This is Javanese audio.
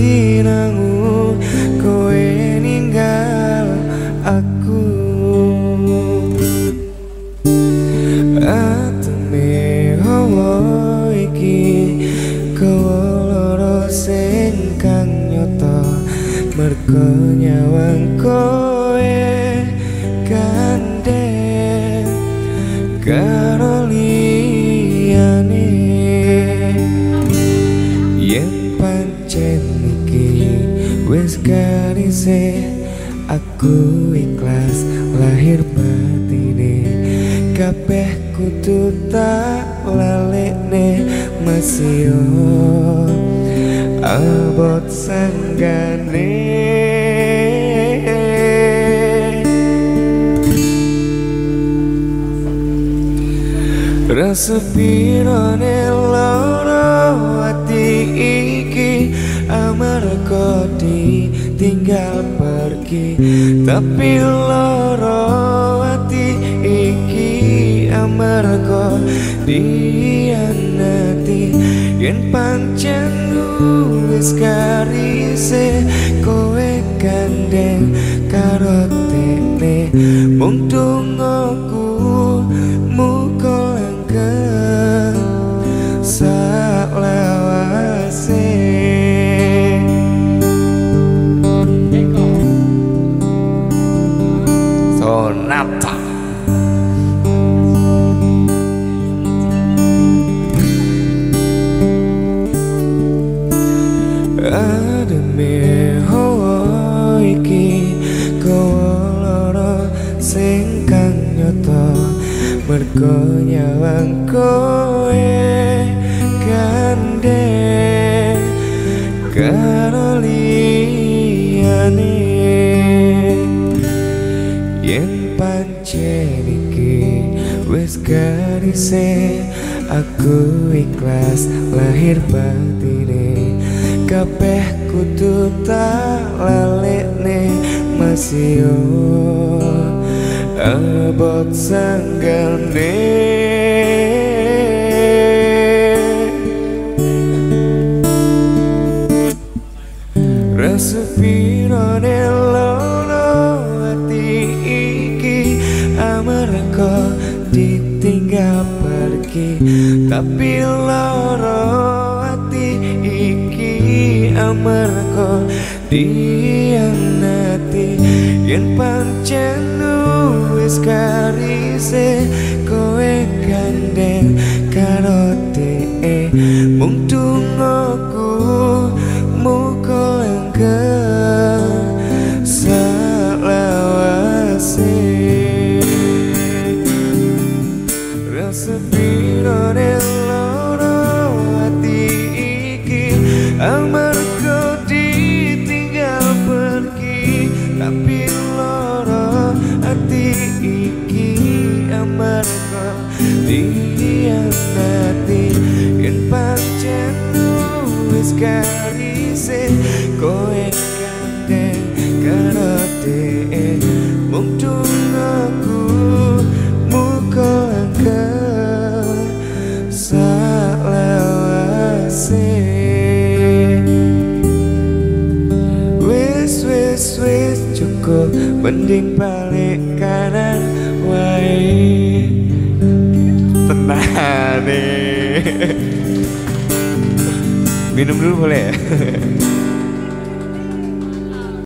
seliramu kowe ninggal aku. Ateme hawa iki kowe sing kang nyoto mergo nyawang kowe gandeng karo wis garise aku ikhlas lahir batine. Kabeh kudu tak lalekne masih abot sanggane. Rasa pirone loro ati iki amarga ditinggal pergi. Tapi loro ati iki amarga dianati. Yen pancen wis karise kowe gandeng karo tene mung tungoku Hawa iki koloro sing kang nyoto mergo nyawang kowe gandeng karo liyane. Yen pancen iki wis garise aku ikhlas lahir batine kabeh kudu tak lalekne masih abot sanggane. Sepiro nelono hati iki Amarko ditinggal pergi Tapi lorong amarga dianati yen pancen wis karise kowe gandeng iki amarga dihianati. Yen pancen wis karise kowe gandeng karo tee mung tungaku muka angkat salawase wis wis wis cukup mending balik kanan wae tenane minum dulu boleh ya